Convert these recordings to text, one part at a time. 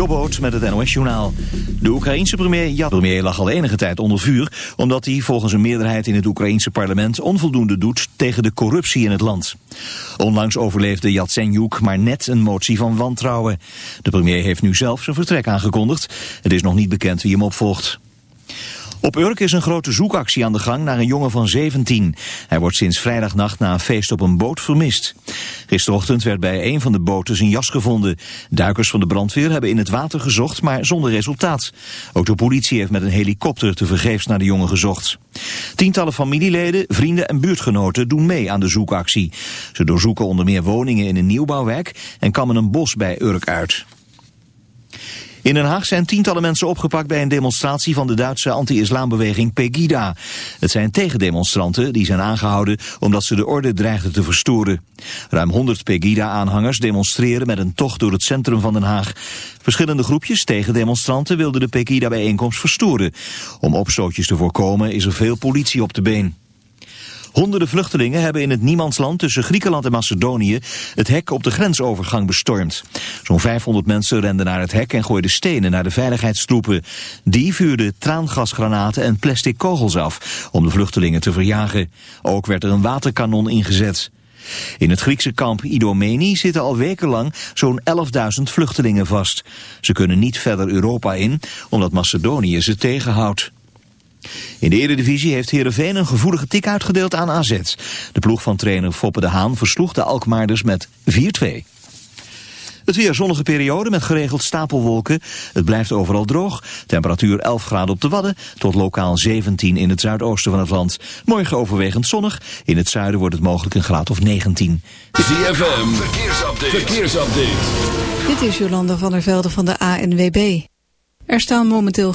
Jobboot met het NOS-journaal. De Oekraïense premier Yat premier lag al enige tijd onder vuur... omdat hij volgens een meerderheid in het Oekraïense parlement... onvoldoende doet tegen de corruptie in het land. Onlangs overleefde Yatsenyuk maar net een motie van wantrouwen. De premier heeft nu zelf zijn vertrek aangekondigd. Het is nog niet bekend wie hem opvolgt. Op Urk is een grote zoekactie aan de gang naar een jongen van 17. Hij wordt sinds vrijdagnacht na een feest op een boot vermist. Gisterochtend werd bij een van de boten zijn jas gevonden. Duikers van de brandweer hebben in het water gezocht, maar zonder resultaat. Ook de politie heeft met een helikopter tevergeefs naar de jongen gezocht. Tientallen familieleden, vrienden en buurtgenoten doen mee aan de zoekactie. Ze doorzoeken onder meer woningen in een nieuwbouwwijk en kammen een bos bij Urk uit. In Den Haag zijn tientallen mensen opgepakt bij een demonstratie van de Duitse anti-islambeweging Pegida. Het zijn tegendemonstranten die zijn aangehouden omdat ze de orde dreigden te verstoren. Ruim 100 Pegida-aanhangers demonstreren met een tocht door het centrum van Den Haag. Verschillende groepjes tegendemonstranten wilden de Pegida-bijeenkomst verstoren. Om opstootjes te voorkomen is er veel politie op de been. Honderden vluchtelingen hebben in het niemandsland tussen Griekenland en Macedonië het hek op de grensovergang bestormd. Zo'n 500 mensen renden naar het hek en gooiden stenen naar de veiligheidstroepen. Die vuurden traangasgranaten en plastic kogels af om de vluchtelingen te verjagen. Ook werd er een waterkanon ingezet. In het Griekse kamp Idomeni zitten al wekenlang zo'n 11.000 vluchtelingen vast. Ze kunnen niet verder Europa in, omdat Macedonië ze tegenhoudt. In de Eredivisie heeft Heerenveen een gevoelige tik uitgedeeld aan AZ. De ploeg van trainer Foppe de Haan versloeg de Alkmaarders met 4-2. Het weer zonnige periode met geregeld stapelwolken. Het blijft overal droog. Temperatuur 11 graden op de Wadden tot lokaal 17 in het zuidoosten van het land. Morgen overwegend zonnig. In het zuiden wordt het mogelijk een graad of 19. ZFM, verkeersupdate. verkeersupdate. Dit is Jolanda van der Velde van de ANWB. Er staan momenteel...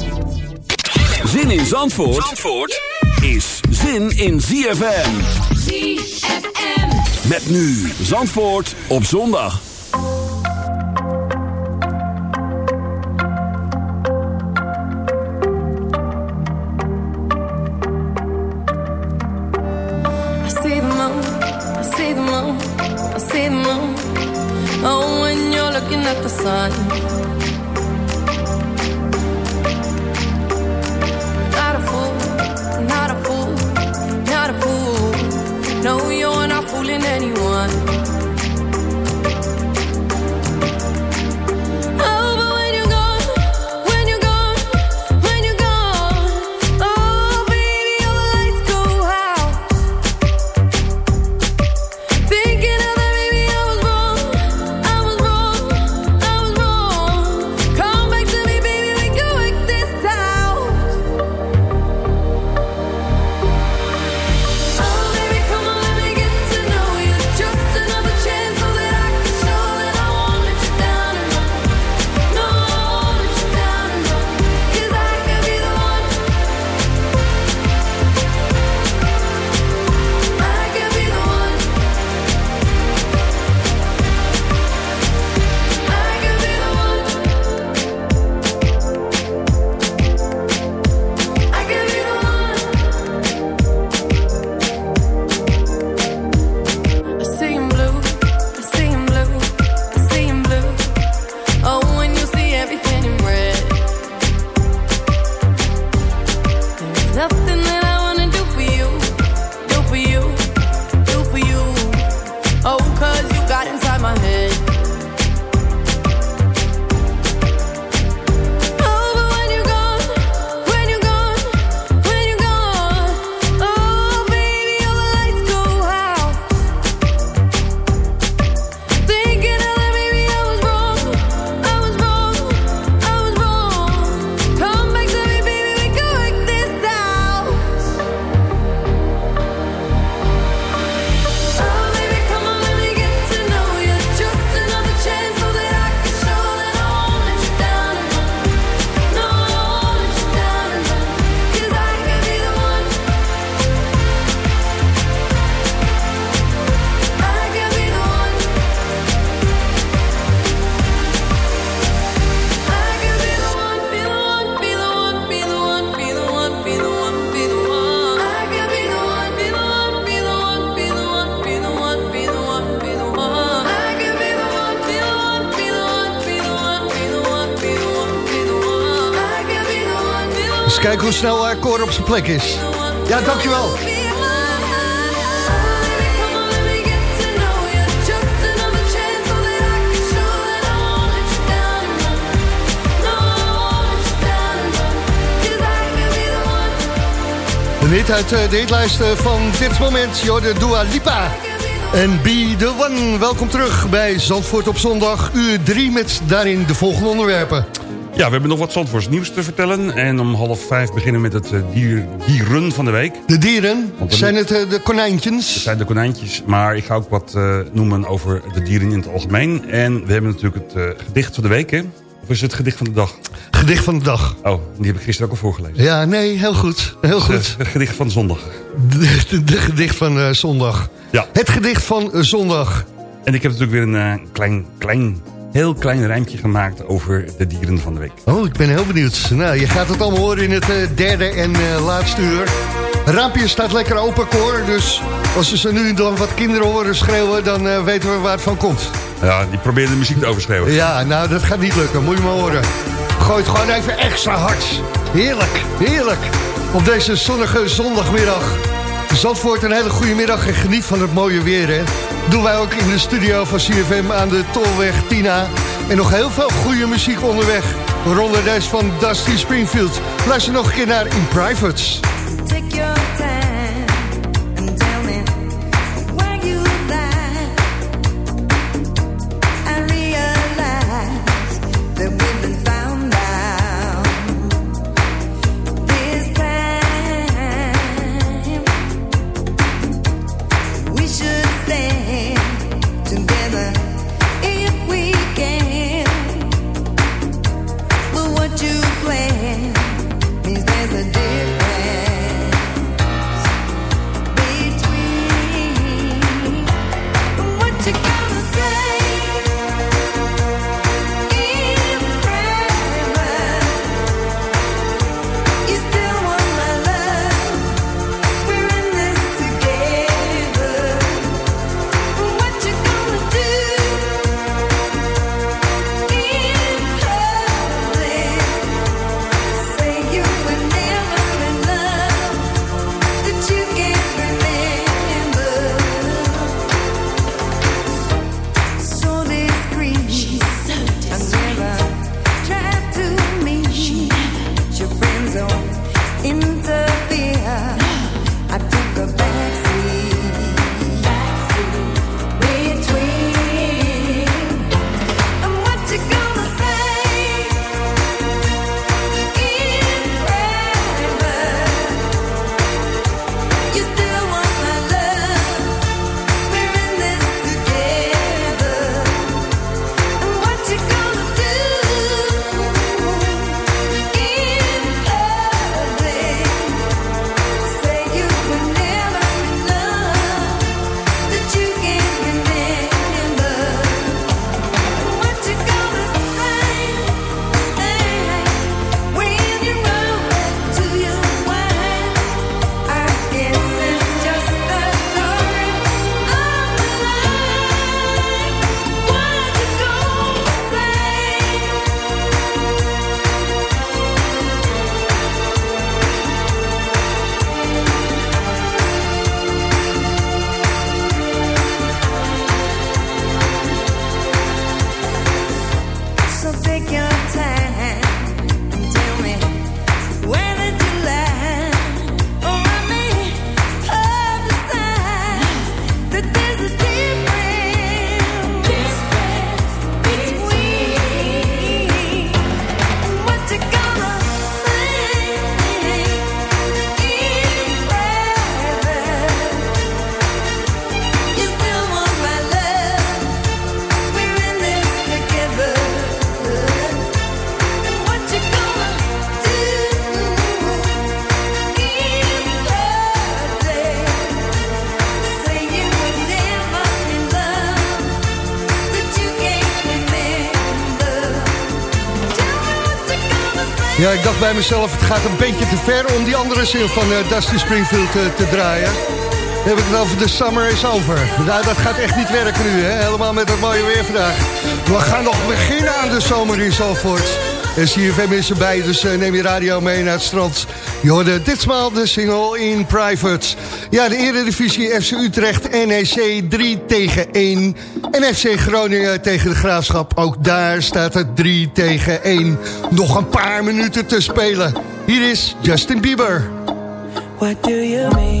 Zin in Zandvoort, Zandvoort is zin in ZFM. ZFM. Met nu Zandvoort op zondag. I see the moon, I see the moon, I see the moon. Oh, when you're looking at the sun. Fooling anyone. Kijken hoe snel uh, Cor op zijn plek is. Ja, dankjewel. Een hit uit uh, de hitlijst van dit moment, Jorde Dua Lipa. En Be The One, welkom terug bij Zandvoort op zondag, uur 3 met daarin de volgende onderwerpen. Ja, we hebben nog wat Zandvoorts nieuws te vertellen. En om half vijf beginnen met het uh, dier, dieren van de week. De dieren? Zijn het uh, de konijntjes? Het zijn de konijntjes, maar ik ga ook wat uh, noemen over de dieren in het algemeen. En we hebben natuurlijk het gedicht van de week, hè? Of is het gedicht van de dag? Gedicht van de dag. Oh, die heb ik gisteren ook al voorgelezen. Ja, nee, heel goed. Heel goed. Het gedicht van zondag. De, de, de gedicht van zondag. Ja. Het gedicht van zondag. En ik heb natuurlijk weer een klein, klein heel klein rijmpje gemaakt over de dieren van de week. Oh, ik ben heel benieuwd. Nou, je gaat het allemaal horen in het uh, derde en uh, laatste uur. Raampje staat lekker open, koor. Dus als we ze nu dan wat kinderen horen schreeuwen... dan uh, weten we waar het van komt. Ja, die proberen de muziek te overschreeuwen. Ja, nou, dat gaat niet lukken. Moet je maar horen. Gooi het gewoon even extra hard. Heerlijk, heerlijk. Op deze zonnige zondagmiddag. Zandvoort, een hele goede middag en geniet van het mooie weer, hè. Doen wij ook in de studio van CFM aan de Tolweg Tina. En nog heel veel goede muziek onderweg. Waaronder deze van Dusty Springfield. Luister nog een keer naar In Privates. Take your time Ja, ik dacht bij mezelf, het gaat een beetje te ver om die andere zin van uh, Dusty Springfield uh, te draaien. Heb ik het over The Summer is Over. Nou, dat gaat echt niet werken nu, hè? helemaal met het mooie weer vandaag. We gaan nog beginnen aan de zomer in Zalvoort. En CFM is erbij, dus eh, neem je radio mee naar het strand. Je hoorde ditmaal de single in private. Ja, de Eredivisie FC Utrecht, NEC 3 tegen 1. En FC Groningen tegen de Graafschap, ook daar staat het 3 tegen 1. Nog een paar minuten te spelen. Hier is Justin Bieber. What do you mean?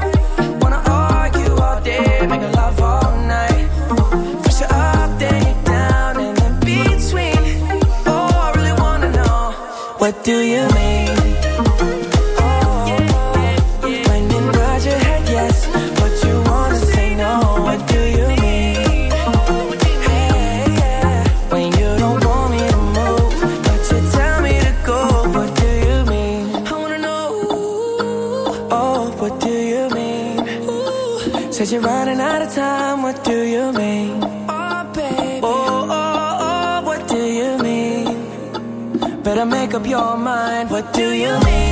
Day, make love all night. First you're up, then you're down, and in between. Oh, I really wanna know what do you mean? Said you're running out of time. What do you mean? Oh, baby. Oh, oh, oh, what do you mean? Better make up your mind. What do you mean?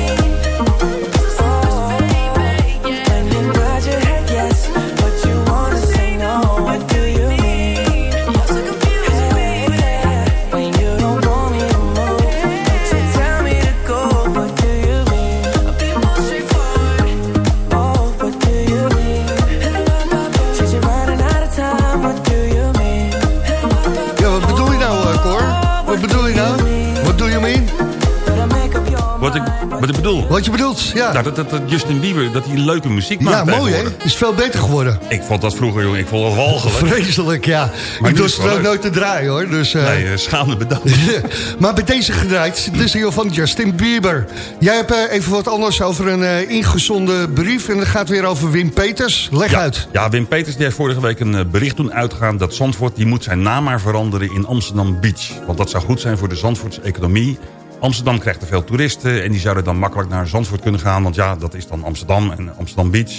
Bedoel... Wat je bedoelt, ja. Nou, dat, dat, dat Justin Bieber, dat hij leuke muziek maakt Ja, mooi hè? Is veel beter geworden. Ik vond dat vroeger, jongen. Ik vond dat walgelijk. Vreselijk, ja. Maar ik doe het ook nooit te draaien hoor. Dus, eh, Nee, eh, schaamde bedankt. maar bij deze gedraaid, de single van Justin Bieber. Jij hebt eh, even wat anders over een eh ingezonden brief... en dat gaat weer over Wim Peters. Leg Ja, uit. ja, Wim Peters die heeft vorige week een bericht doen uitgaan... dat Zandvoort die moet zijn naam maar veranderen in Amsterdam Beach. Want dat zou goed zijn voor de Zandvoortse economie. Amsterdam krijgt te veel toeristen... en die zouden dan makkelijk naar Zandvoort kunnen gaan. Want ja, dat is dan Amsterdam en Amsterdam Beach.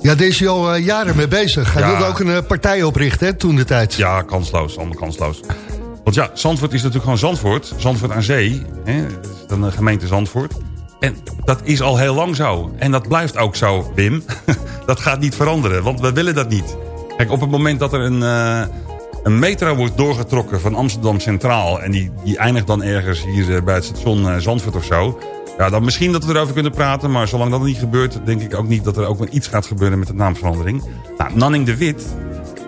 Ja, deze is al eh, jaren mee bezig. Hij Ja. wilde ook een eh, partij oprichten, hè, toen de tijd. Ja, kansloos, allemaal kansloos. Want ja, Zandvoort is natuurlijk gewoon Zandvoort. Zandvoort aan zee. Hè? Dat is dan de gemeente Zandvoort. En dat is al heel lang zo. En dat blijft ook zo, Wim. dat gaat niet veranderen, want we willen dat niet. Kijk, op het moment dat er een, eh, een metro wordt doorgetrokken van Amsterdam Centraal... en die, die eindigt dan ergens hier eh, bij het station eh, Zandvoort of zo... Ja, dan misschien dat we erover kunnen praten... maar zolang dat niet gebeurt, denk ik ook niet dat er ook wel iets gaat gebeuren met de naamsverandering. Nou, Nanning de Wit,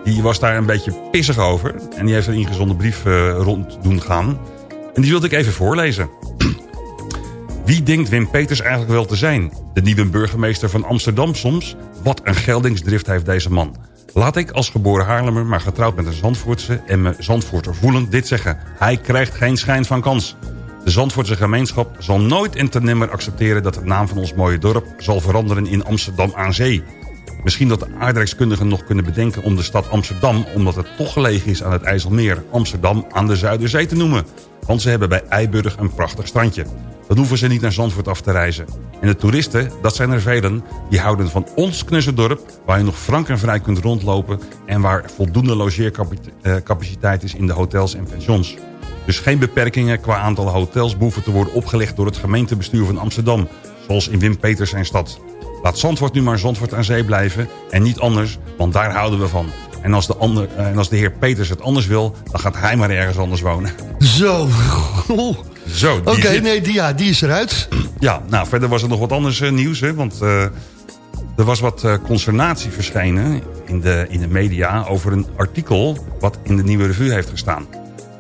die was daar een beetje pissig over. En die heeft een ingezonden brief eh, rond doen gaan. En die wilde ik even voorlezen. Wie denkt Wim Peters eigenlijk wel te zijn? De nieuwe burgemeester van Amsterdam soms? Wat een geldingsdrift heeft deze man. Laat ik als geboren Haarlemmer, maar getrouwd met een Zandvoortse... en me Zandvoorter voelend dit zeggen. Hij krijgt geen schijn van kans. De Zandvoortse gemeenschap zal nooit en ten nimmer accepteren... dat de naam van ons mooie dorp zal veranderen in Amsterdam aan Zee. Misschien dat de aardrijkskundigen nog kunnen bedenken om de stad Amsterdam... omdat het toch gelegen is aan het IJsselmeer... Amsterdam aan de Zuiderzee te noemen. Want ze hebben bij Eiburg een prachtig strandje. Dan hoeven ze niet naar Zandvoort af te reizen. En de toeristen, dat zijn er velen, die houden van ons Knussendorp... waar je nog frank en vrij kunt rondlopen... en waar voldoende logeercapaciteit is in de hotels en pensions. Dus geen beperkingen qua aantal hotels behoeven te worden opgelegd... door het gemeentebestuur van Amsterdam, zoals in Wim Peters zijn stad. Laat Zandvoort nu maar Zandvoort aan zee blijven en niet anders, want daar houden we van. En als de, ander, eh, en als de heer Peters het anders wil, dan gaat hij maar ergens anders wonen. Zo. Zo, Oké, zit- nee, die, ja, die is eruit. Ja, nou, verder was er nog wat anders eh, nieuws. Hè, want eh, er was wat consternatie verschenen in de, in de media... over een artikel wat in de Nieuwe Revue heeft gestaan.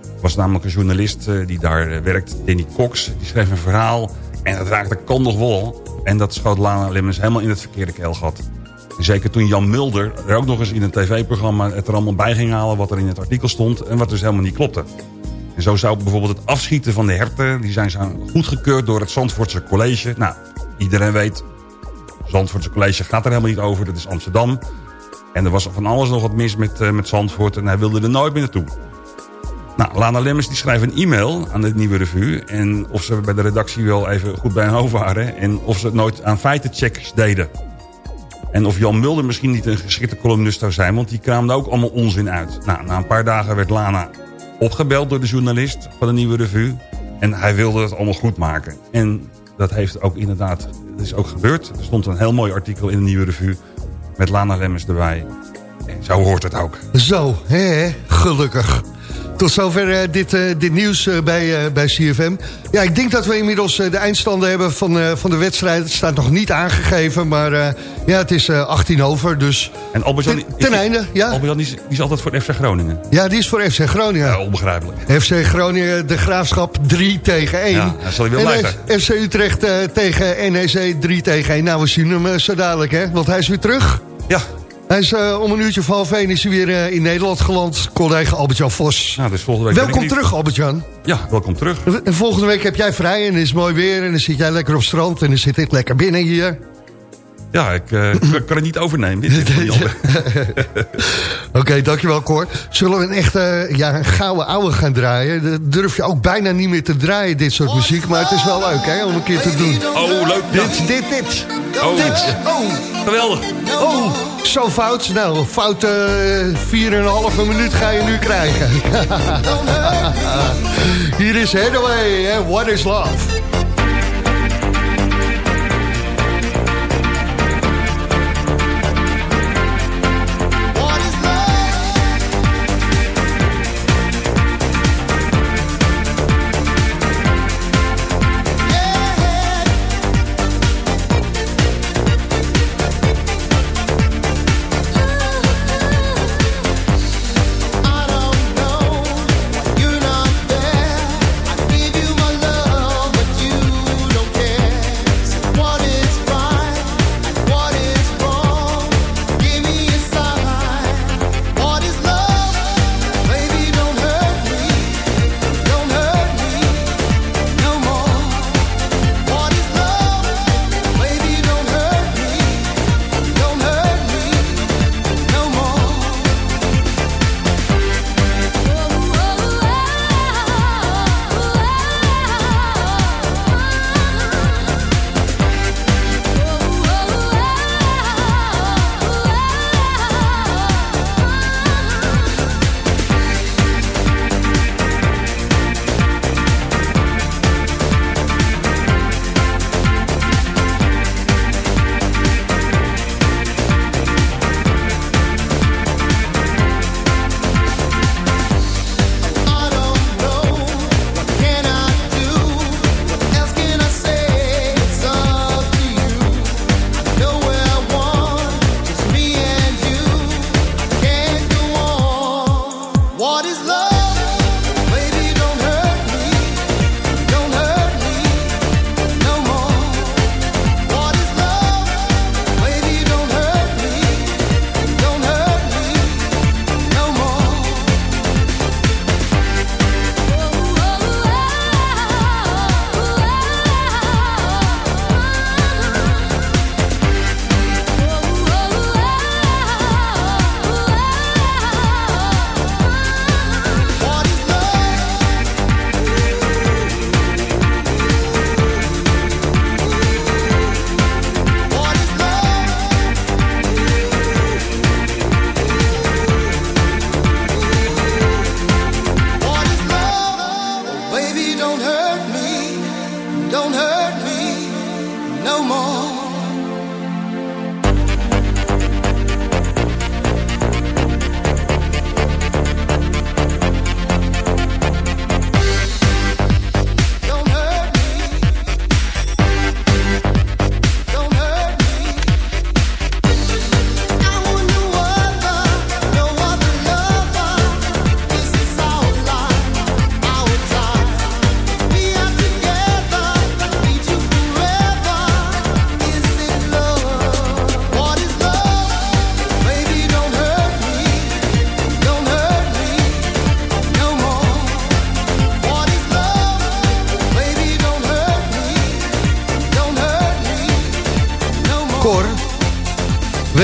Er was namelijk een journalist die daar werkt, Danny Cox. Die schreef een verhaal en dat raakte kan nog wel. En dat schoot Lana Lemmens helemaal in het verkeerde keelgat. Zeker toen Jan Mulder er ook nog eens in een tv-programma... het er allemaal bij ging halen wat er in het artikel stond... en wat dus helemaal niet klopte. En zo zou bijvoorbeeld het afschieten van de herten... die zijn goedgekeurd door het Zandvoortse College. Nou, iedereen weet, het Zandvoortse College gaat er helemaal niet over. Dat is Amsterdam. En er was van alles nog wat mis met, eh, met Zandvoort... en hij wilde er nooit meer naartoe. Nou, Lana Lemmers die schrijft een e-mail aan de Nieuwe Revue... en of ze bij de redactie wel even goed bij hun hoofd waren... en of ze het nooit aan feitenchecks deden. En of Jan Mulder misschien niet een geschikte columnist zou zijn... want die kraamde ook allemaal onzin uit. Nou, na een paar dagen werd Lana opgebeld door de journalist van de Nieuwe Revue... en hij wilde het allemaal goed maken. En dat heeft ook inderdaad, dat is ook gebeurd. Er stond een heel mooi artikel in de Nieuwe Revue... met Lana Lemmers erbij. En zo hoort het ook. Zo, hè, gelukkig. Tot zover eh, dit, eh, dit nieuws eh, bij, bij CFM. Ja, ik denk dat we inmiddels de eindstanden hebben van, van de wedstrijd. Het staat nog niet aangegeven, maar ja, het is eh, 18 over. Dus En Albert-Jan ten, is- ten einde, ja. Die is, die is altijd voor FC Groningen. Ja, die is voor FC Groningen. Ja, onbegrijpelijk. FC Groningen, de Graafschap 3 tegen 1. Ja, daar zal hij wel en blijven. FC Utrecht eh, tegen NEC 3 tegen 1. Nou, we zien hem zo dadelijk, hè. Want hij is weer terug. Ja, Hij is eh, om een uurtje of half één is hij weer eh, in Nederland geland. Collega Albert-Jan Vos. nou, dus volgende week... Welkom terug, Albert-Jan. Ja, welkom terug. En volgende week heb jij vrij en is mooi weer... en dan zit jij lekker op strand en dan zit ik lekker binnen hier. Ja, ik eh, kan- kan het niet overnemen. Oké, dankjewel Cor. Zullen we een echte ja, een gouden ouwe gaan draaien? Dat durf je ook bijna niet meer te draaien, dit soort muziek. Maar het is wel leuk, hè, om een keer te doen. Oh, leuk. Dit, dit, dit. Oh, Dit. Oh, geweldig. oh, zo fout. Nou, foute eh, 4,5 minuut ga je nu krijgen. Hier is Hathaway What is Love?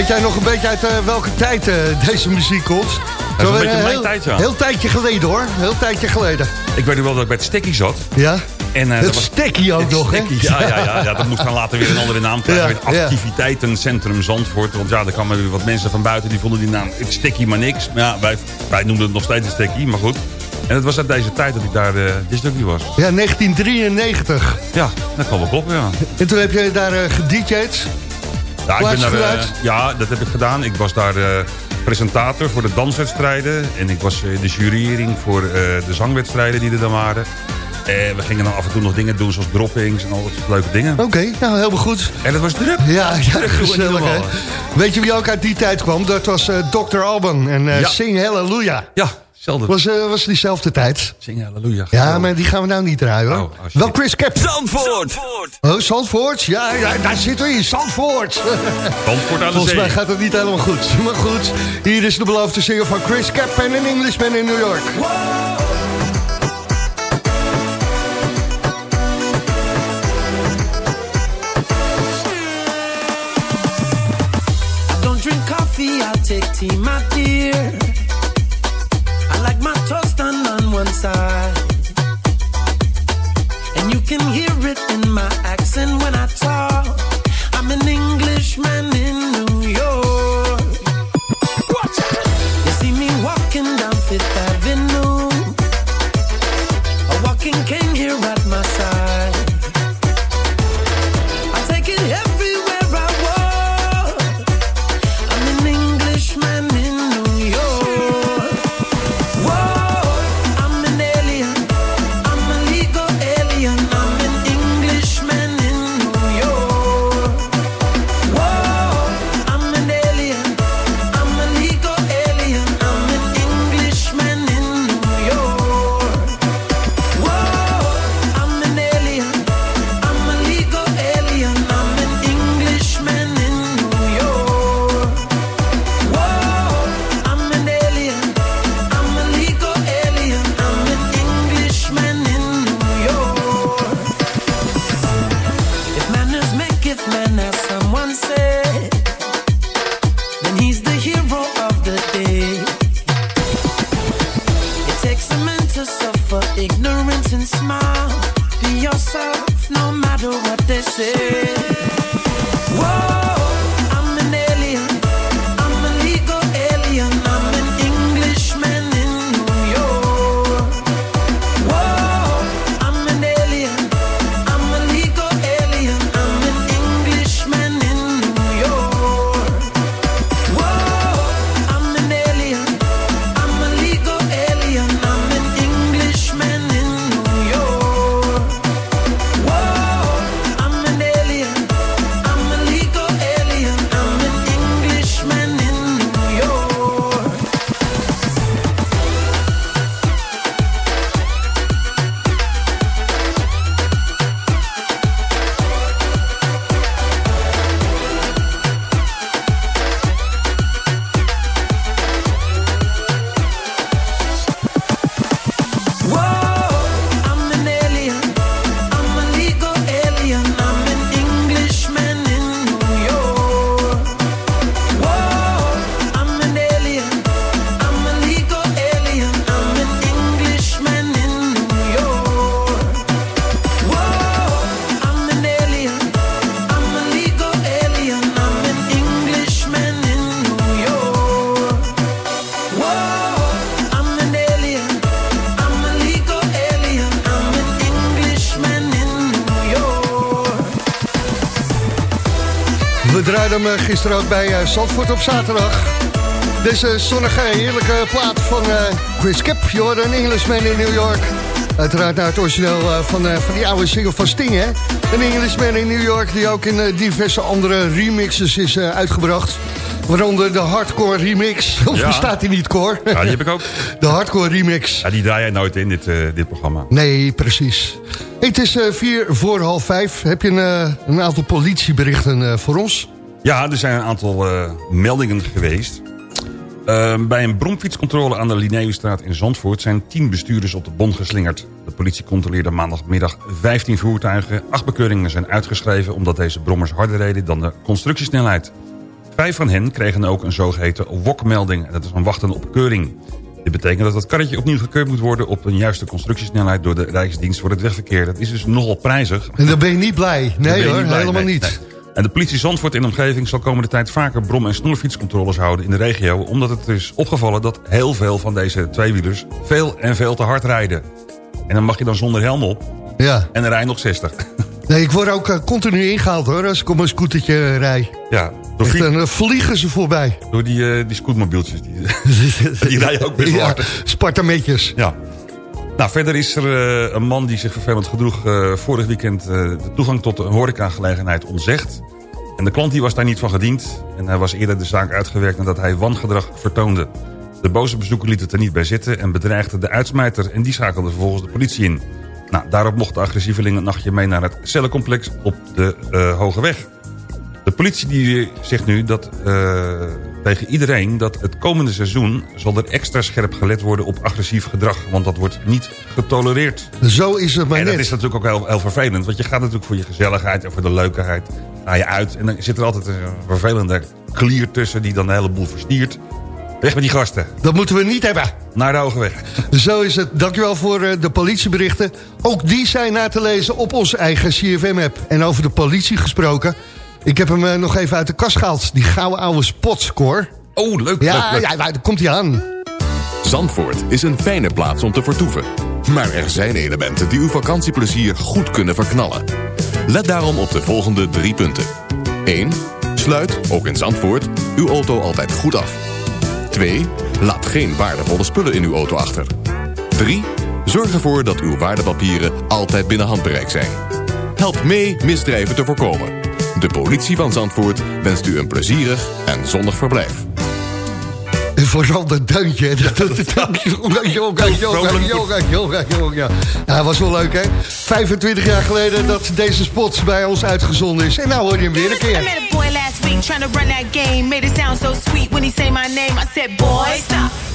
Weet jij nog een beetje uit eh, welke tijd eh, deze muziek komt? is een beetje eh, mijn heel, tijd, ja. Heel tijdje geleden hoor, heel tijdje geleden. Ik weet nog wel dat ik bij het Stekkie zat. Ja? En, eh, het dat was- stekkie ook Het nog, hè? Ja, ja, ja, ja, dat moest dan later weer een andere naam krijgen. Ja, Het ja. activiteitencentrum Zandvoort. Want ja, er kwamen weer wat mensen van buiten die vonden die naam het Stekkie maar niks. Maar ja, wij, wij noemden het nog steeds een Stekkie, maar goed. En het was uit deze tijd dat ik daar uh, disjockey was. Ja, 1993. Ja, dat kan wel kloppen, ja. En toen heb je daar uh, gedj'd. Ja, ik ben daar, eh, ja, dat heb ik gedaan. Ik was daar eh, presentator voor de danswedstrijden. En ik was in de jurering voor eh, de zangwedstrijden die er dan waren. En we gingen dan af en toe nog dingen doen zoals droppings en al dat soort leuke dingen. Oké, nou helemaal goed. En dat was druk. Ja, ja Druk, gezellig hè. Weet je wie ook uit die tijd kwam? Dat was eh, Dr. Alban en eh, Ja. Sing Hallelujah. Ja, hetzelfde. Was, eh, was diezelfde tijd. Zing halleluja. Ja, maar die gaan we nou niet draaien hoor. Oh. Wel Chris Cap. Zandvoort. Oh, Zandvoort? Ja, ja, daar zitten we in, Zandvoort. Zandvoort aan de Volgens mij gaat het niet helemaal goed. Maar goed, hier is de beloofde single van Chris Cap en een Englishman in New York. I don't drink coffee, I take tea, my dear. One side. And you can hear it in my accent when I talk. I'm an Englishman in New York. Watch you see me walking down Fifth Avenue. We draaiden hem eh, gisteren ook bij eh, Zandvoort op zaterdag. Deze zonnige, heerlijke plaat van eh, Chris hoorde een Englishman in New York. Uiteraard naar het origineel van, van die oude single van Sting, hè? Een Englishman in New York die ook in diverse andere remixes is uitgebracht. Waaronder de hardcore remix. Of Ja. bestaat die niet, Cor? Ja, die heb ik ook. De hardcore remix. Ja, die draai jij nooit in dit, dit programma. Nee, precies. Hey, het is eh, vier voor half vijf. Heb je een, een aantal politieberichten voor ons? Ja, er zijn een aantal eh, meldingen geweest. Ehm, bij een bromfietscontrole aan de Linnaeusstraat in Zandvoort... zijn 10 bestuurders op de bon geslingerd. De politie controleerde maandagmiddag 15 voertuigen. Acht bekeuringen zijn uitgeschreven... omdat deze brommers harder reden dan de constructiesnelheid. Vijf van hen kregen ook een zogeheten WOK-melding. En dat is een wachten op keuring. Dit betekent dat het karretje opnieuw gekeurd moet worden... op een juiste constructiesnelheid door de Rijksdienst voor het Wegverkeer. Dat is dus nogal prijzig. En dan ben je niet blij. Nee hoor, blij helemaal niet. Nee. En de politie Zandvoort in de omgeving zal komende tijd vaker brom- en snoerfietscontroles houden in de regio. Omdat het is opgevallen dat heel veel van deze tweewielers veel en veel te hard rijden. En dan mag je dan zonder helm op Ja. en dan rij je nog 60. Nee, ik word ook eh, continu ingehaald hoor, als ik op een scootertje eh, rij. ja, Echt, dan eh, vliegen ze voorbij. door die, die scootmobieltjes. Die, die rijden ook best wel Ja, hard. Spartametjes. Ja. Nou, verder is er eh, een man die zich vervelend gedroeg... eh, vorig weekend eh, de toegang tot de horecagelegenheid ontzegd. En de klant die was daar niet van gediend. En hij was eerder de zaak uitgewerkt nadat hij wangedrag vertoonde. De boze bezoeker liet het er niet bij zitten en bedreigde de uitsmijter... en die schakelde vervolgens de politie in. Nou, daarop mocht de agressieveling een nachtje mee naar het cellencomplex op de Hoge Weg. De politie die zegt nu dat, tegen iedereen dat het komende seizoen... zal er extra scherp gelet worden op agressief gedrag. Want dat wordt niet getolereerd. Zo is het maar en dat net. is natuurlijk ook heel, heel vervelend. Want je gaat natuurlijk voor je gezelligheid en voor de leukigheid. Ga je uit en dan zit er altijd een vervelende klier tussen... die dan de hele boel verstiert. Weg met die gasten. Dat moeten we niet hebben. Naar de Hoge Weg. Zo is het. Dankjewel voor eh, de politieberichten. Ook die zijn na te lezen op onze eigen CFM-app. En over de politie gesproken. Ik heb hem eh, nog even uit de kast gehaald. Die gouden oude spotscore. Oh, leuk, Ja, leuk, leuk. ja, daar komt hij aan. Zandvoort is een fijne plaats om te vertoeven. Maar er zijn elementen die uw vakantieplezier goed kunnen verknallen. Let daarom op de volgende drie punten. 1. Sluit, ook in Zandvoort, uw auto altijd goed af. 2. Laat geen waardevolle spullen in uw auto achter. 3. Zorg ervoor dat uw waardepapieren altijd binnen handbereik zijn. Help mee misdrijven te voorkomen. De politie van Zandvoort wenst u een plezierig en zonnig verblijf. En vooral dat deuntje. Yoga, yoga, yoga. Ja, dat was wel leuk, hè? 25 jaar geleden dat deze spot bij ons uitgezonden is. En nou hoor je hem weer een I keer.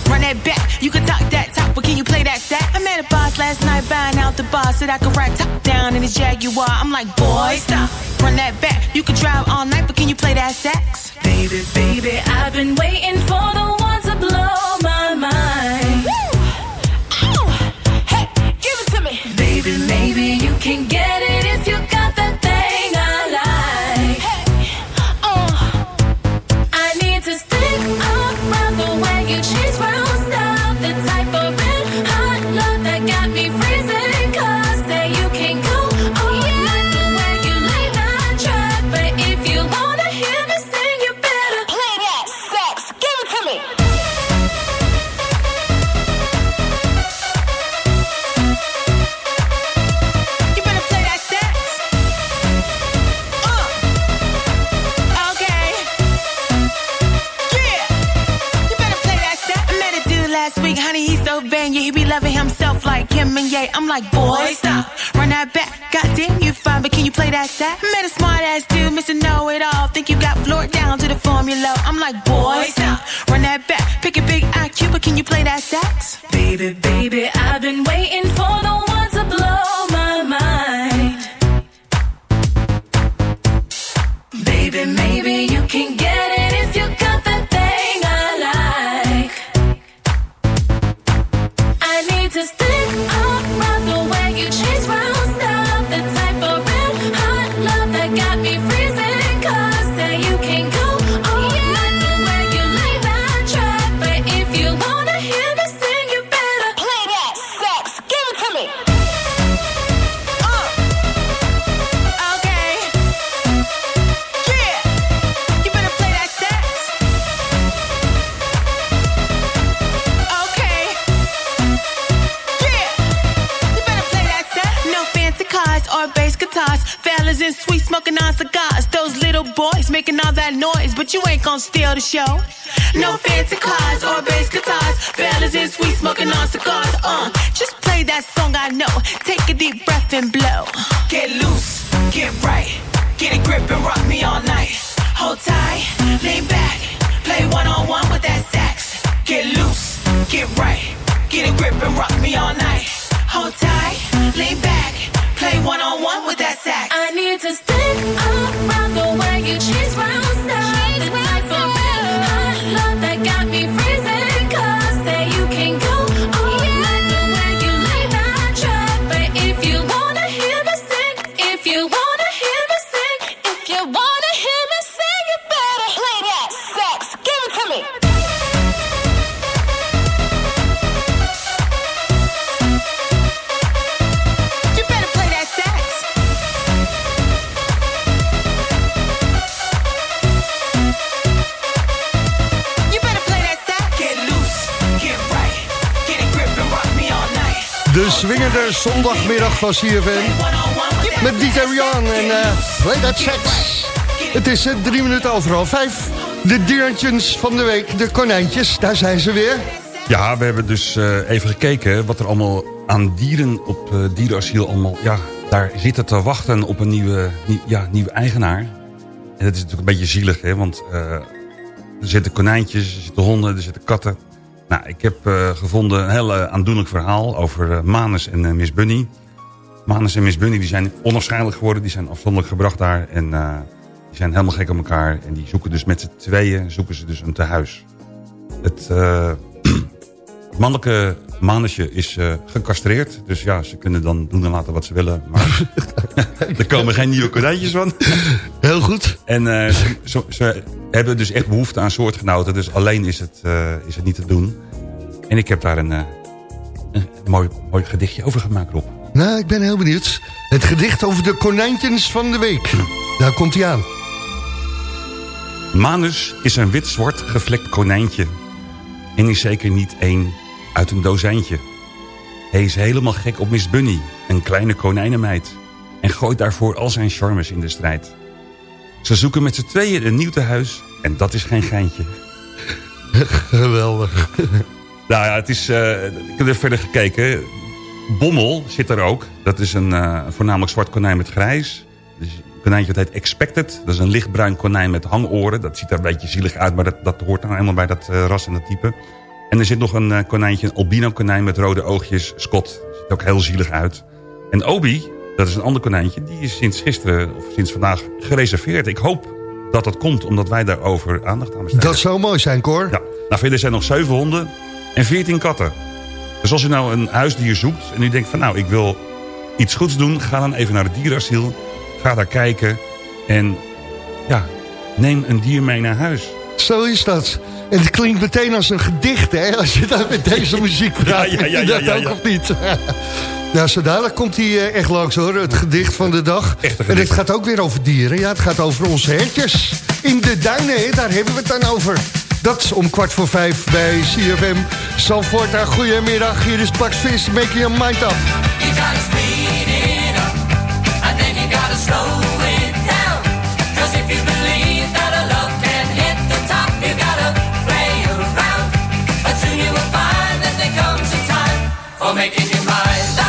Met a boy last week trying to run that it sound so sweet when he say my name. I said, boy, stop. Run that back. You can talk that talk, but can you play that sack? I met a boss last night buying out the bar. Said I could ride top down in his Jaguar. I'm like, boy, stop. Run that back. You can drive all night, but can you play that sax? Baby, baby, I've been waiting for the one to blow my mind. Ow! Hey, give it to me. Baby, maybe you can get it if you got that play that song I know. Take a deep breath and blow. Get loose, get right. Get a grip and rock me all night. Hold tight, lean back. Play one on one with that sax. Get loose, get right. Get a grip and rock me all night. Hold tight, lean back. Play one on one with that sax. I need to stick around the way you chase round swingende zondagmiddag van CFM. Met Dieter Jan en uh, Play That. Het is uh, drie minuten over half vijf. De diertjes van de week, de konijntjes, daar zijn ze weer. Ja, we hebben dus uh, even gekeken wat er allemaal aan dieren op uh, dierenasiel allemaal... Ja, daar zitten te wachten op een nieuwe, nie, ja, nieuwe eigenaar. En dat is natuurlijk een beetje zielig, hè, want er zitten konijntjes, er zitten honden, er zitten katten. Nou, ik heb uh, gevonden een heel uh, aandoenlijk verhaal over uh, Manus en Miss Bunny. Manus en Miss Bunny die zijn onafscheidelijk geworden. Die zijn afzonderlijk gebracht daar. En die zijn helemaal gek op elkaar. En die zoeken dus met z'n tweeën zoeken ze dus een tehuis. Het, het mannelijke manusje is gecastreerd. Dus ja, ze kunnen dan doen en laten wat ze willen. Maar er komen geen nieuwe konijntjes van. Heel goed. En ze hebben dus echt behoefte aan soortgenoten. Dus alleen is het, uh, is het niet te doen. En ik heb daar een, uh, een mooi, mooi gedichtje over gemaakt, Rob. Nou, ik ben heel benieuwd. Het gedicht over de konijntjes van de week. Daar komt hij aan. Manus is een wit-zwart gevlekt konijntje. En is zeker niet één uit een dozijntje. Hij is helemaal gek op Miss Bunny, een kleine konijnenmeid. En gooit daarvoor al zijn charmes in de strijd. Ze zoeken met z'n tweeën een nieuw tehuis. En dat is geen geintje. Geweldig. nou ja, het is... Uh, ik heb er verder gekeken. Bommel zit er ook. Dat is een uh, voornamelijk zwart konijn met grijs. Dus een konijntje dat heet Expected. Dat is een lichtbruin konijn met hangoren. Dat ziet er een beetje zielig uit, maar dat, dat hoort nou helemaal bij dat uh, ras en dat type. En er zit nog een konijntje, een albino konijn met rode oogjes. Scott. Ziet er ook heel zielig uit. En Obi, dat is een ander konijntje. Die is sinds gisteren of sinds vandaag gereserveerd. Ik hoop dat dat komt omdat wij daarover aandacht aan besteden. Dat zou mooi zijn, Cor. Ja. Nou, verder zijn nog 7 honden en 14 katten. Dus als u nou een huisdier zoekt en u denkt van nou, ik wil iets goeds doen... ga dan even naar het dierenasiel, ga daar kijken en ja, neem een dier mee naar huis. Zo is dat. En het klinkt meteen als een gedicht, hè? Als je daar met deze muziek praat. ja, ja, ja, ja, dat ja, ook of niet? Nou, zo dadelijk komt hij uh, echt langs hoor, het gedicht van de dag. En het gaat ook weer over dieren. Ja, het gaat over onze hertjes in de duinen, hè? daar hebben we het dan over. Dat is om kwart voor vijf bij CFM. Zalvoort, goedemiddag. Hier is Pax Vis, making your mind up. You gotta speed it up, and then you gotta slow it down. Cause if you believe that a love can hit the top, you gotta play around. But soon you will find that there comes a time for making your mind up.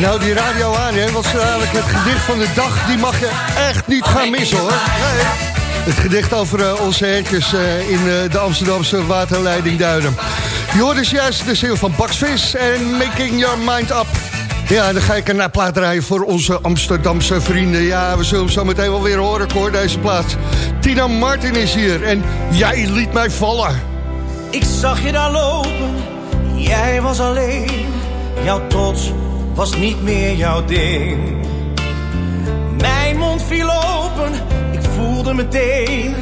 En hou die radio aan, hè, want dadelijk het gedicht van de dag... die mag je echt niet gaan missen, hoor. Het gedicht over uh, onze hertjes uh, in uh, de Amsterdamse waterleiding Duinen. Je hoort dus juist de ziel van Bax Vis en Making Your Mind Up. Ja, dan ga ik een naar plaat draaien voor onze Amsterdamse vrienden. Ja, we zullen hem zo meteen wel weer horen, hoor, deze plaat. Tina Martin is hier en jij liet mij vallen. Ik zag je daar lopen, jij was alleen. Jouw trots was niet meer jouw ding. Mijn mond viel open, ik voelde meteen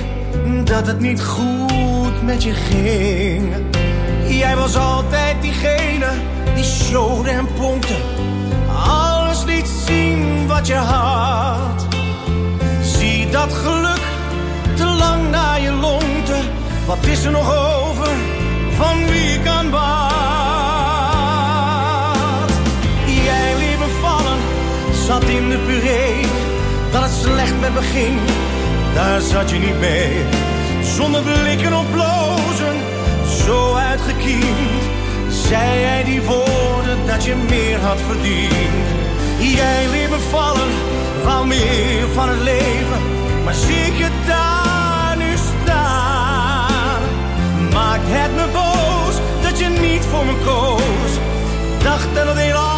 dat het niet goed met je ging. Jij was altijd diegene die showde en pompte. Alles liet zien wat je had. Zie dat geluk te lang naar je longte. Wat is er nog over van wie ik aan zat in de puree. Dat het slecht met me daar zat je niet mee. Zonder blikken of blozen, zo uitgekiend. Zei jij die woorden dat je meer had verdiend. Jij liet me vallen, wou meer van het leven. Maar zie ik je daar nu staan. Maakt het me boos dat je niet voor me koos. Dacht dat het heel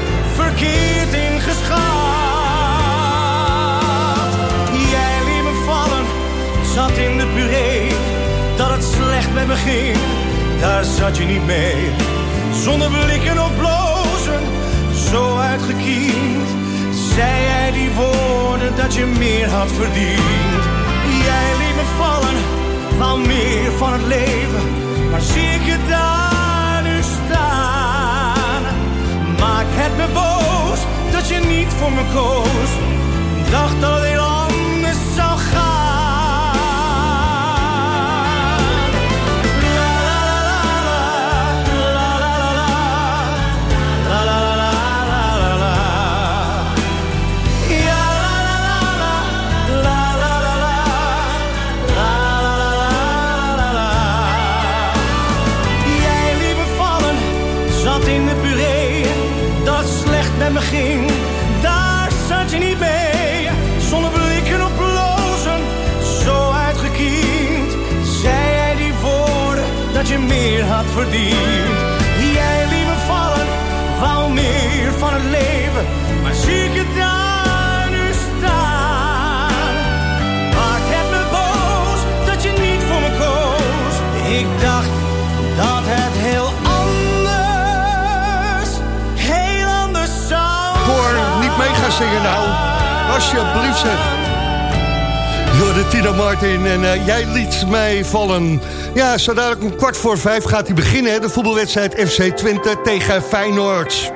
verkeerd ingeschat. Jij liet me vallen, zat in de puree. Dat het slecht met me ging, daar zat je niet mee. Zonder blikken of blozen, zo uitgekiend. Zei jij die woorden dat je meer had verdiend. Jij liet me vallen, wou meer van het leven. Maar zie ik je daar nu staan. Het me boos dat je niet voor me koos. Dacht dat heel daar zat je niet mee. Zonder blikken op blozen, zo uitgekiend. Zei jij die woorden dat je meer had verdiend. Zingen nou. Alsjeblieft zeg. Jorde Tina Martin en eh, jij liet mij vallen. Ja, zo dadelijk om kwart voor vijf gaat hij beginnen. De voetbalwedstrijd FC Twente tegen Feyenoord.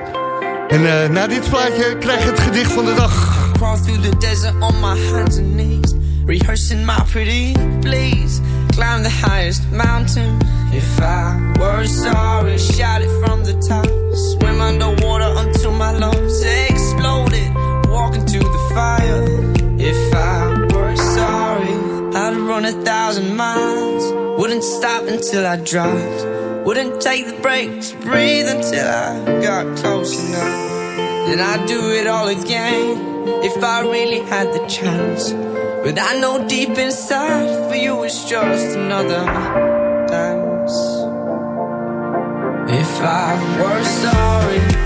En eh, na dit plaatje krijg je het gedicht van de dag. Crawl through the desert on my hands and knees, rehearsing my pretty please. Climb the highest mountain. If I were sorry, shout it from the top. Swim underwater until my lungs exploded. Run a thousand miles. Wouldn't stop until I dropped. Wouldn't take the break to breathe until I got close enough. Then I'd do it all again if I really had the chance. But I know deep inside for you it's just another dance. If I were sorry,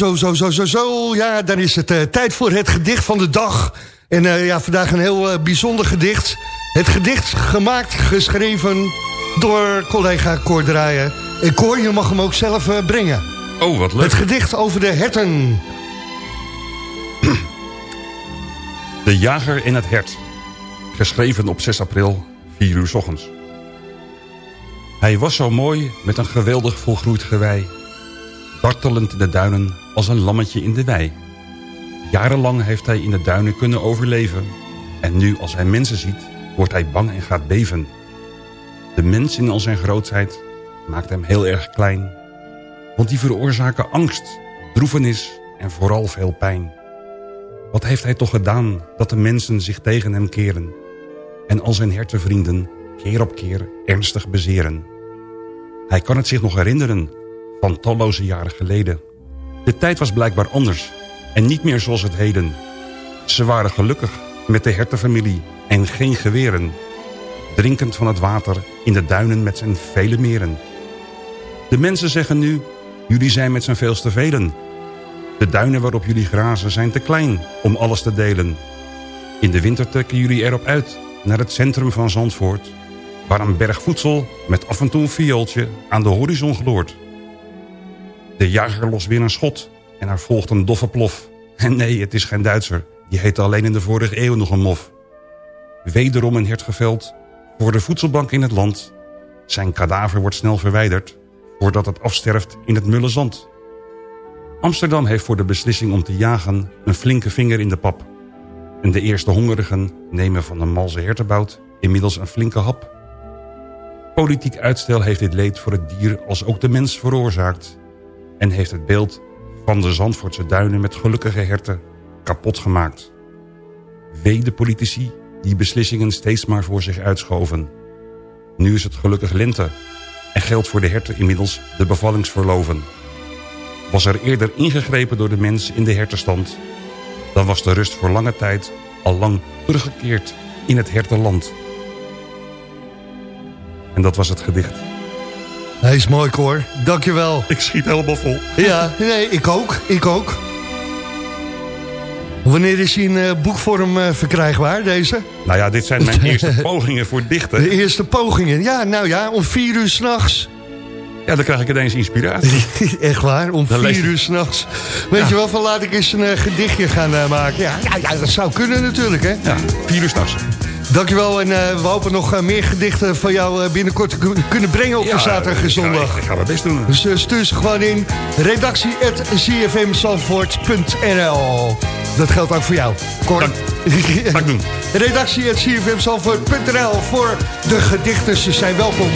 Zo, zo, zo, zo, zo. Ja, dan is het eh, tijd voor het gedicht van de dag. En eh, ja, vandaag een heel eh, bijzonder gedicht. Het gedicht gemaakt, geschreven door collega Cor Draaien. En Cor, je mag hem ook zelf brengen. Oh, wat leuk. Het gedicht over de herten. De Jager en het Hert. Geschreven op 6 april, 4 uur 's ochtends. Hij was zo mooi met een geweldig volgroeid gewei. Dartelend de duinen als een lammetje in de wei. Jarenlang heeft hij in de duinen kunnen overleven. En nu als hij mensen ziet, wordt hij bang en gaat beven. De mens in al zijn grootheid maakt hem heel erg klein. Want die veroorzaken angst, droevenis en vooral veel pijn. Wat heeft hij toch gedaan dat de mensen zich tegen hem keren... en al zijn hertenvrienden keer op keer ernstig bezeren. Hij kan het zich nog herinneren van talloze jaren geleden. De tijd was blijkbaar anders en niet meer zoals het heden. Ze waren gelukkig met de hertenfamilie en geen geweren. Drinkend van het water in de duinen met zijn vele meren. De mensen zeggen nu, jullie zijn met z'n veelste velen... De duinen waarop jullie grazen zijn te klein om alles te delen. In de winter trekken jullie erop uit naar het centrum van Zandvoort... waar een berg voedsel met af en toe een viooltje aan de horizon gloort. De jager lost weer een schot en er volgt een doffe plof. En nee, het is geen Duitser, die heette alleen in de vorige eeuw nog een mof. Wederom een hert geveld voor de voedselbank in het land. Zijn kadaver wordt snel verwijderd voordat het afsterft in het mulle zand... Amsterdam heeft voor de beslissing om te jagen een flinke vinger in de pap. En de eerste hongerigen nemen van de malse hertenbout inmiddels een flinke hap. Politiek uitstel heeft dit leed voor het dier als ook de mens veroorzaakt... en heeft het beeld van de Zandvoortse duinen met gelukkige herten kapot gemaakt. Wee de politici die beslissingen steeds maar voor zich uitschoven. Nu is het gelukkig lente en geldt voor de herten inmiddels de bevallingsverloven was er eerder ingegrepen door de mens in de hertenstand... dan was de rust voor lange tijd al lang teruggekeerd in het hertenland. En dat was het gedicht. Hij is mooi, Cor. Dankjewel. Ik schiet helemaal vol. Ja, nee, ik ook. Ik ook. Wanneer is hij in eh, boekvorm eh, verkrijgbaar, deze? Nou ja, dit zijn mijn eerste pogingen voor dichten. De eerste pogingen. Ja, nou ja, om vier uur s'nachts. Ja, dan krijg ik ineens inspiratie. Echt waar, om Dan vier uur s'nachts. Weet Ja. je wel, van laat ik eens een eh, gedichtje gaan maken. Ja, ja, ja, dat zou kunnen natuurlijk, hè? Ja, vier uur s'nachts. Dankjewel en eh, we hopen nog eh, meer gedichten van jou eh, binnenkort te kun- kunnen brengen op de zaterdag en zondag. Ik ga mijn best doen. Dus stuur ze gewoon in redactie.cfmzandvoort.nl Dat geldt ook voor jou. Cor. Ga ik doen. Redactie.cfmzandvoort.nl voor de gedichten. Ze zijn welkom.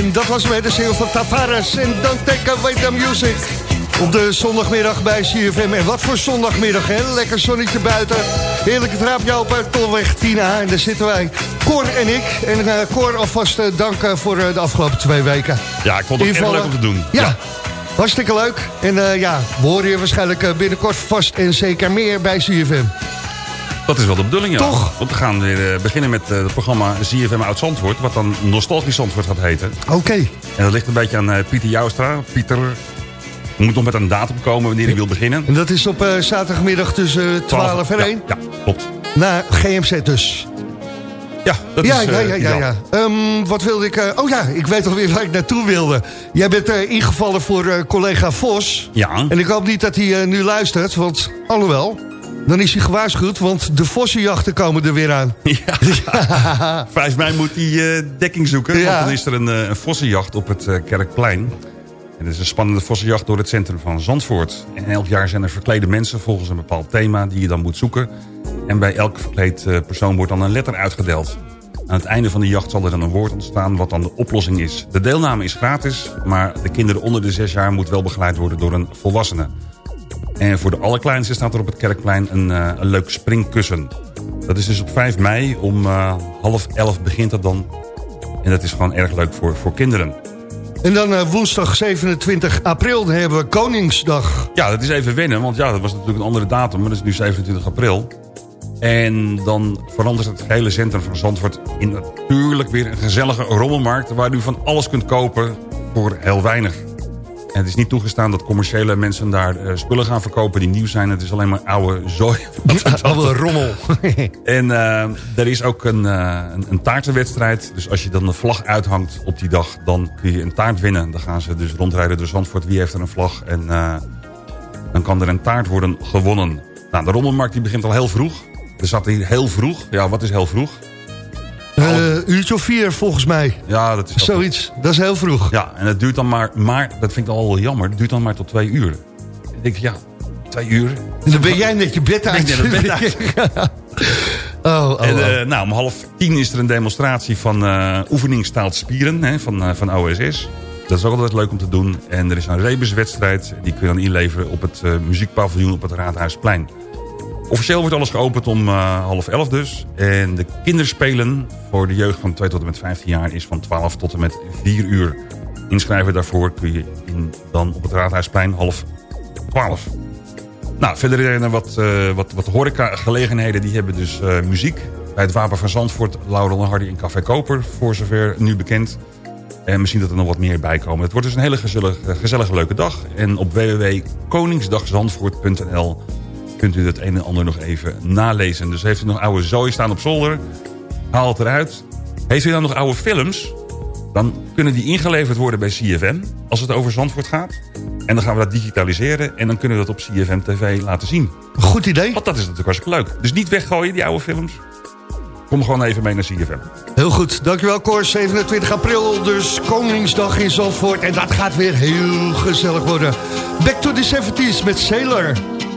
En dat was weer de single van Tavares en Don't Take Away the Music. Op de zondagmiddag bij CFM. En wat voor zondagmiddag, hè? Lekker zonnetje buiten. Heerlijke traapje op Tolweg 10A. En daar zitten wij, Cor en ik. En eh Cor, alvast eh, dank eh, voor de afgelopen twee weken. Ja, ik vond het Invallen. leuk om te doen. Ja, hartstikke leuk. En ja, we horen je waarschijnlijk binnenkort vast en zeker meer bij CFM. Dat is wel de bedoeling, ja. Toch? Want we gaan weer eh, beginnen met eh, het programma ZFM Oud Zandvoort... wat dan Nostalgisch Zandvoort gaat heten. Oké. En dat ligt een beetje aan eh, Pieter Joustra. Pieter moet nog met een datum komen wanneer hij wil beginnen. En dat is op zaterdagmiddag tussen 12 en ja, 1. Ja, klopt. Na GMZ dus. Ja, dat ja, is... ja, ja, ja, ja. Ehm, wat wilde ik... oh ja, ik weet alweer waar ik naartoe wilde. Jij bent ingevallen voor collega Vos. Ja. En ik hoop niet dat hij nu luistert, want alhoewel... Dan is hij gewaarschuwd, want de vossenjachten komen er weer aan. Ja. 5 mei moet hij eh, dekking zoeken. Ja. Want dan is er een, eh, een vossenjacht op het eh, Kerkplein. En dat is een spannende vossenjacht door het centrum van Zandvoort. En elk jaar zijn er verklede mensen volgens een bepaald thema die je dan moet zoeken. En bij elk verkleed persoon wordt dan een letter uitgedeeld. Aan het einde van de jacht zal er dan een woord ontstaan wat dan de oplossing is. De deelname is gratis, maar de kinderen onder de 6 jaar moet wel begeleid worden door een volwassene. En voor de allerkleinste staat er op het Kerkplein een, eh, een leuk springkussen. Dat is dus op 5 mei, om eh, half 11 begint dat dan. En dat is gewoon erg leuk voor, voor kinderen. En dan eh, woensdag 27 april hebben we Koningsdag. Ja, dat is even wennen, want ja, dat was natuurlijk een andere datum. Maar dat is nu 27 april. En dan verandert het hele centrum van Zandvoort in natuurlijk weer een gezellige rommelmarkt... waar u van alles kunt kopen voor heel weinig. En het is niet toegestaan dat commerciële mensen daar eh, spullen gaan verkopen die nieuw zijn. Het is alleen maar oude zooi. Oude rommel. En eh, er is ook een, eh, een, een taartenwedstrijd. Dus als je dan de vlag uithangt op die dag, dan kun je een taart winnen. Dan gaan ze dus rondrijden door Zandvoort. Wie heeft er een vlag? En dan kan er een taart worden gewonnen. Nou, de rommelmarkt die begint al heel vroeg. Er zat hier heel vroeg. Ja, wat is heel vroeg? Uurtje of vier volgens mij. Ja, dat is... Zoiets, dat is heel vroeg. Ja, en het duurt dan maar, maar dat vind ik al wel jammer, het duurt dan maar tot twee uur. Ik denk, ja, twee uur. En dan ben jij net je bed Ben uit. ik net het bed uit. oh, oh, en, oh. eh, nou, om half tien is er een demonstratie van eh oefening staalt spieren hè, van, eh, van OSS. Dat is ook altijd leuk om te doen. En er is een rebuswedstrijd. Die kun je dan inleveren op het eh, muziekpaviljoen op het Raadhuisplein. Officieel wordt alles geopend om eh, half elf dus. En de kinderspelen voor de jeugd van 2 tot en met 15 jaar is van 12 tot en met 4 uur. Inschrijven daarvoor kun je in, dan op het Raadhuisplein half 12. Nou, verder zijn er wat, eh wat, wat horeca-gelegenheden. Die hebben dus eh, muziek. Bij het Wapen van Zandvoort, Laurel en Hardy in Café Koper. Voor zover nu bekend. En misschien dat er nog wat meer bij komen. Het wordt dus een hele gezellige, gezellige leuke dag. En op www.koningsdagzandvoort.nl kunt u het een en ander nog even nalezen. Dus heeft u nog oude zooi staan op zolder, haal het eruit. Heeft u dan nog oude films, dan kunnen die ingeleverd worden bij CFM... als het over Zandvoort gaat. En dan gaan we dat digitaliseren en dan kunnen we dat op CFM TV laten zien. Goed idee. Want dat is natuurlijk hartstikke leuk. Dus niet weggooien, die oude films. Kom gewoon even mee naar CFM. Heel goed, dankjewel Cor. 27 april, dus Koningsdag in Zandvoort. En dat gaat weer heel gezellig worden. Back to the 70s met Sailor.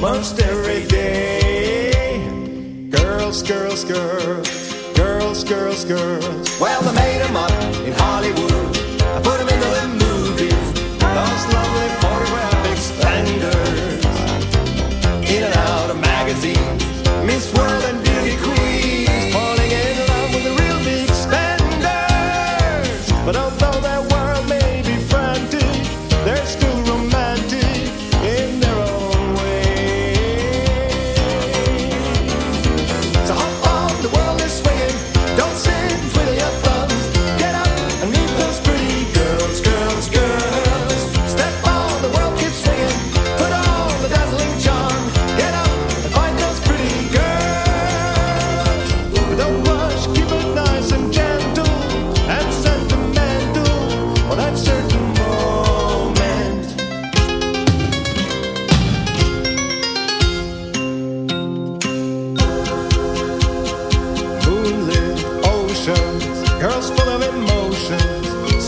Most every day? Girls, girls, girls, girls, girls, girls. Well, they made made 'em up in Hollywood. I put 'em into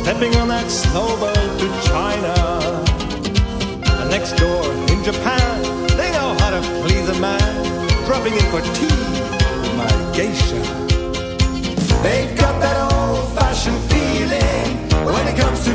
Stepping on that snowboard to China. And next door in Japan, they know how to please a man. Dropping in for tea my geisha. They've got that old-fashioned feeling when it comes to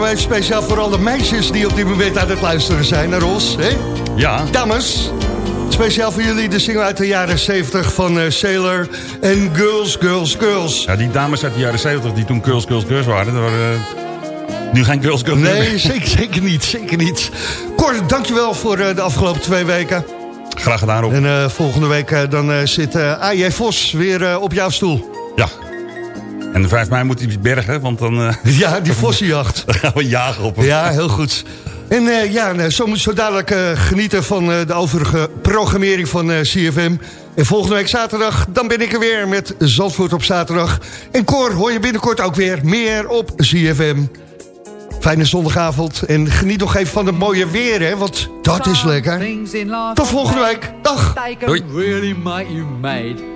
We speciaal voor alle meisjes die op dit moment aan het luisteren zijn naar ons. Hè? Ja. Dames, speciaal voor jullie de single uit de jaren 70 van eh, Sailor en Girls, Girls, Girls. Ja, die dames uit de jaren 70 die toen Girls, Girls, Girls waren... dat waren eh, nu geen Girls, Girls, Nee, zeker, zeker niet, zeker niet. Cor, dankjewel voor eh, de afgelopen twee weken. Graag gedaan, Rob. En volgende week dan zit AJ Vos weer op jouw stoel. En de 5 mei moet hij bergen, want dan... eh, Ja, die vossenjacht. dan gaan we jagen op hem. Ja, heel goed. En eh, ja, nou, zo moet je zo dadelijk eh, genieten van eh, de overige programmering van eh, CFM. En volgende week zaterdag, dan ben ik er weer met Zandvoort op zaterdag. En Cor, hoor je binnenkort ook weer meer op CFM. Fijne zondagavond en geniet nog even van het mooie weer, hè, want dat is lekker. Tot volgende week. Dag. Doei.